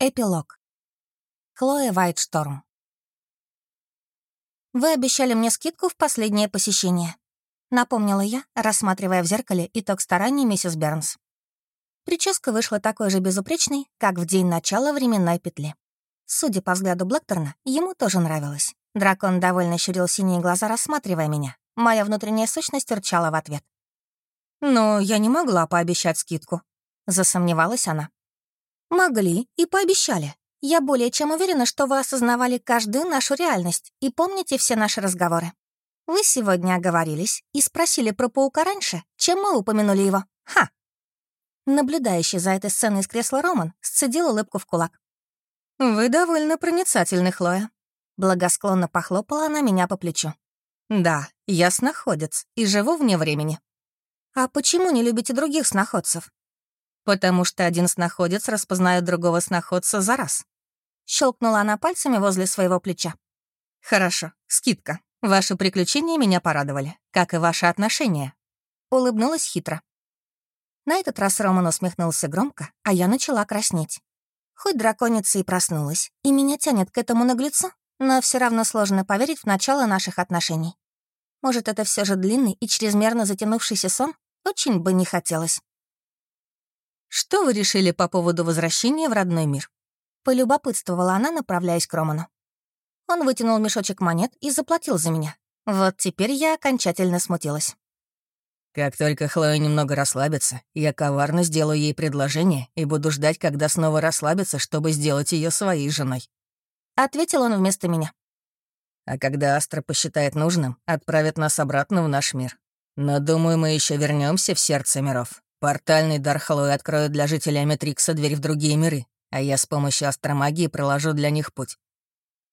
Эпилог. Хлоя Вайтшторм. «Вы обещали мне скидку в последнее посещение», — напомнила я, рассматривая в зеркале итог стараний миссис Бернс. Прическа вышла такой же безупречной, как в день начала временной петли. Судя по взгляду Блэкторна, ему тоже нравилось. Дракон довольно щурил синие глаза, рассматривая меня. Моя внутренняя сущность урчала в ответ. «Но я не могла пообещать скидку», — засомневалась она. «Могли и пообещали. Я более чем уверена, что вы осознавали каждую нашу реальность и помните все наши разговоры. Вы сегодня оговорились и спросили про паука раньше, чем мы упомянули его. Ха!» Наблюдающий за этой сценой из кресла Роман сцедил улыбку в кулак. «Вы довольно проницательны, Хлоя». Благосклонно похлопала она меня по плечу. «Да, я снаходец и живу вне времени». «А почему не любите других снаходцев?» Потому что один снаходец распознает другого снаходца за раз. Щелкнула она пальцами возле своего плеча. «Хорошо, скидка. Ваши приключения меня порадовали, как и ваши отношения». Улыбнулась хитро. На этот раз Роман усмехнулся громко, а я начала краснеть. Хоть драконица и проснулась, и меня тянет к этому наглецу, но все равно сложно поверить в начало наших отношений. Может, это все же длинный и чрезмерно затянувшийся сон? Очень бы не хотелось. «Что вы решили по поводу возвращения в родной мир?» Полюбопытствовала она, направляясь к Роману. Он вытянул мешочек монет и заплатил за меня. Вот теперь я окончательно смутилась. «Как только Хлоя немного расслабится, я коварно сделаю ей предложение и буду ждать, когда снова расслабится, чтобы сделать ее своей женой». Ответил он вместо меня. «А когда Астра посчитает нужным, отправит нас обратно в наш мир. Но, думаю, мы еще вернемся в сердце миров. Портальный дар Хлои откроет для жителей Аметрикса дверь в другие миры, а я с помощью астромагии проложу для них путь.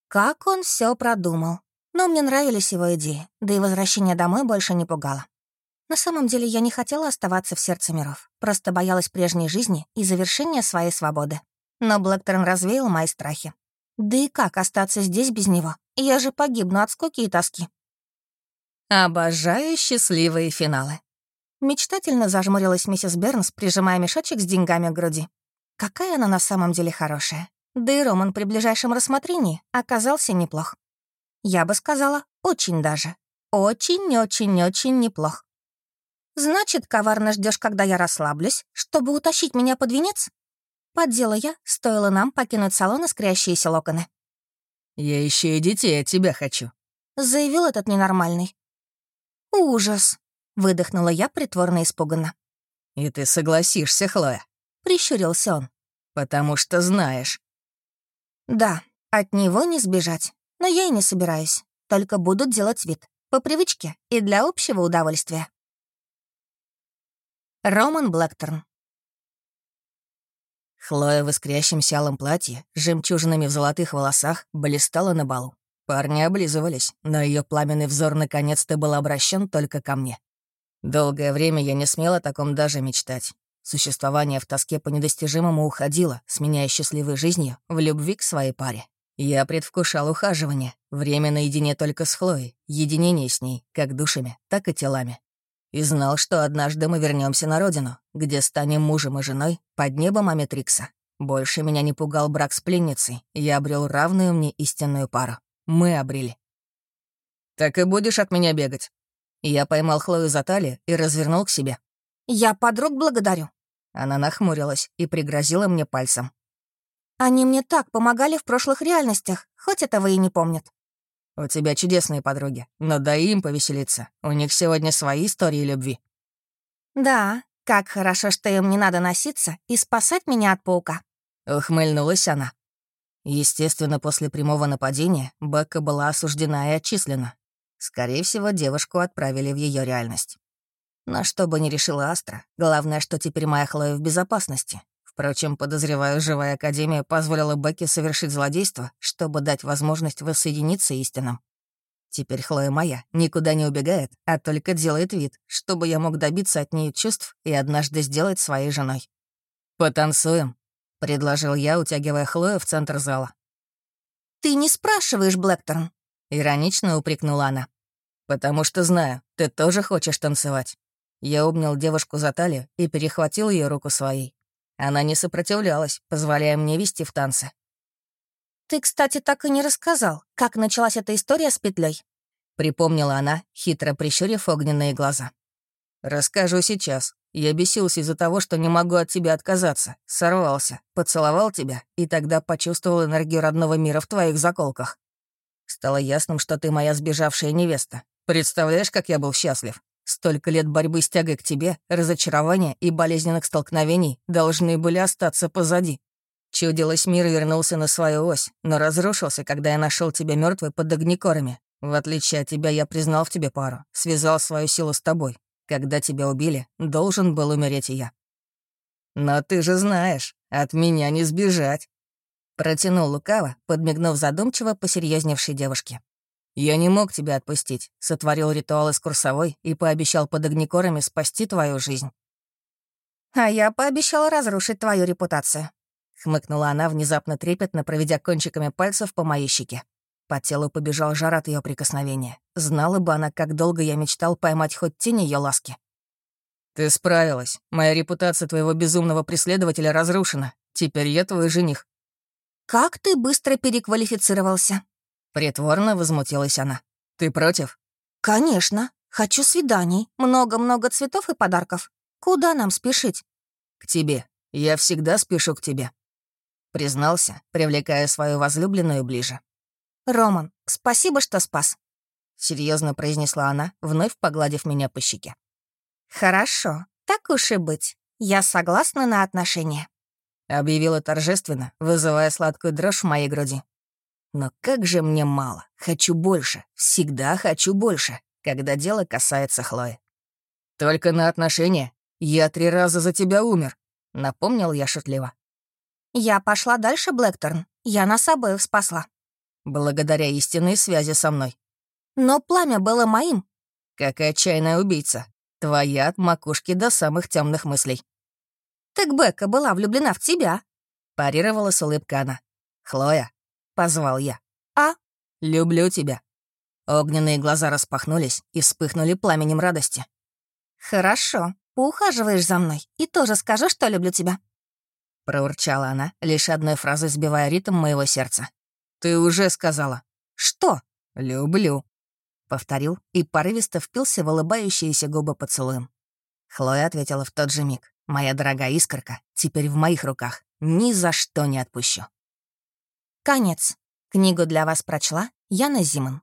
Как он все продумал. Но мне нравились его идеи, да и возвращение домой больше не пугало. На самом деле я не хотела оставаться в сердце миров, просто боялась прежней жизни и завершения своей свободы. Но Блэкторн развеял мои страхи. Да и как остаться здесь без него? Я же погибну от скуки и тоски. Обожаю счастливые финалы. Мечтательно зажмурилась миссис Бернс, прижимая мешочек с деньгами к груди. Какая она на самом деле хорошая. Да и Роман при ближайшем рассмотрении оказался неплох. Я бы сказала, очень даже. Очень-очень-очень неплох. Значит, коварно ждешь, когда я расслаблюсь, чтобы утащить меня под венец? Поддела я, стоило нам покинуть салон искрящиеся локоны. «Я еще и детей от тебя хочу», — заявил этот ненормальный. «Ужас!» Выдохнула я притворно испуганно. «И ты согласишься, Хлоя?» — прищурился он. «Потому что знаешь». «Да, от него не сбежать. Но я и не собираюсь. Только буду делать вид. По привычке и для общего удовольствия». Роман Блэкторн Хлоя в искрящемся алом платье, с жемчужинами в золотых волосах, блистала на балу. Парни облизывались, но ее пламенный взор наконец-то был обращен только ко мне. Долгое время я не смел о таком даже мечтать. Существование в тоске по недостижимому уходило, сменяя счастливой жизнью в любви к своей паре. Я предвкушал ухаживание, время наедине только с Хлоей, единение с ней, как душами, так и телами. И знал, что однажды мы вернемся на родину, где станем мужем и женой под небом Аметрикса. Больше меня не пугал брак с пленницей, я обрел равную мне истинную пару. Мы обрели. «Так и будешь от меня бегать?» Я поймал Хлою за талию и развернул к себе. «Я подруг благодарю». Она нахмурилась и пригрозила мне пальцем. «Они мне так помогали в прошлых реальностях, хоть этого и не помнят». «У тебя чудесные подруги, но дай им повеселиться. У них сегодня свои истории любви». «Да, как хорошо, что им не надо носиться и спасать меня от паука». Ухмыльнулась она. Естественно, после прямого нападения Бекка была осуждена и отчислена, Скорее всего, девушку отправили в ее реальность. Но что бы ни решила Астра, главное, что теперь моя Хлоя в безопасности. Впрочем, подозреваю, живая Академия позволила Бекке совершить злодейство, чтобы дать возможность воссоединиться истинам. Теперь Хлоя моя никуда не убегает, а только делает вид, чтобы я мог добиться от нее чувств и однажды сделать своей женой. «Потанцуем», — предложил я, утягивая Хлою в центр зала. «Ты не спрашиваешь, Блэкторн», — иронично упрекнула она. «Потому что знаю, ты тоже хочешь танцевать». Я обнял девушку за талию и перехватил ее руку своей. Она не сопротивлялась, позволяя мне вести в танцы. «Ты, кстати, так и не рассказал, как началась эта история с петлей. припомнила она, хитро прищурив огненные глаза. «Расскажу сейчас. Я бесился из-за того, что не могу от тебя отказаться. Сорвался, поцеловал тебя, и тогда почувствовал энергию родного мира в твоих заколках. Стало ясным, что ты моя сбежавшая невеста. Представляешь, как я был счастлив? Столько лет борьбы с тягой к тебе, разочарования и болезненных столкновений должны были остаться позади. Чудилось, мир вернулся на свою ось, но разрушился, когда я нашел тебя мертвой под огнекорами. В отличие от тебя, я признал в тебе пару, связал свою силу с тобой. Когда тебя убили, должен был умереть и я. Но ты же знаешь, от меня не сбежать. Протянул лукаво, подмигнув задумчиво посерьезневшей девушке. «Я не мог тебя отпустить, сотворил ритуал из курсовой и пообещал под огнекорами спасти твою жизнь». «А я пообещала разрушить твою репутацию», — хмыкнула она, внезапно трепетно, проведя кончиками пальцев по моей щеке. По телу побежал жар от ее прикосновения. Знала бы она, как долго я мечтал поймать хоть тень ее ласки. «Ты справилась. Моя репутация твоего безумного преследователя разрушена. Теперь я твой жених». «Как ты быстро переквалифицировался?» Притворно возмутилась она. «Ты против?» «Конечно. Хочу свиданий. Много-много цветов и подарков. Куда нам спешить?» «К тебе. Я всегда спешу к тебе», — признался, привлекая свою возлюбленную ближе. «Роман, спасибо, что спас», — серьезно произнесла она, вновь погладив меня по щеке. «Хорошо, так уж и быть. Я согласна на отношения», — объявила торжественно, вызывая сладкую дрожь в моей груди. Но как же мне мало. Хочу больше. Всегда хочу больше, когда дело касается Хлои. Только на отношения. Я три раза за тебя умер, напомнил я шутливо. Я пошла дальше, Блэкторн. Я нас обоих спасла. Благодаря истинной связи со мной. Но пламя было моим. Как отчаянная убийца. Твоя от макушки до самых темных мыслей. Так Бекка была влюблена в тебя. Парировала с улыбкой она. Хлоя, позвал я. «А?» «Люблю тебя». Огненные глаза распахнулись и вспыхнули пламенем радости. «Хорошо, поухаживаешь за мной и тоже скажу, что люблю тебя». Проурчала она, лишь одной фразой сбивая ритм моего сердца. «Ты уже сказала». «Что?» «Люблю», — повторил и порывисто впился в улыбающиеся губы поцелуем. Хлоя ответила в тот же миг. «Моя дорогая искорка теперь в моих руках. Ни за что не отпущу». Конец. Книгу для вас прочла Яна Зиман.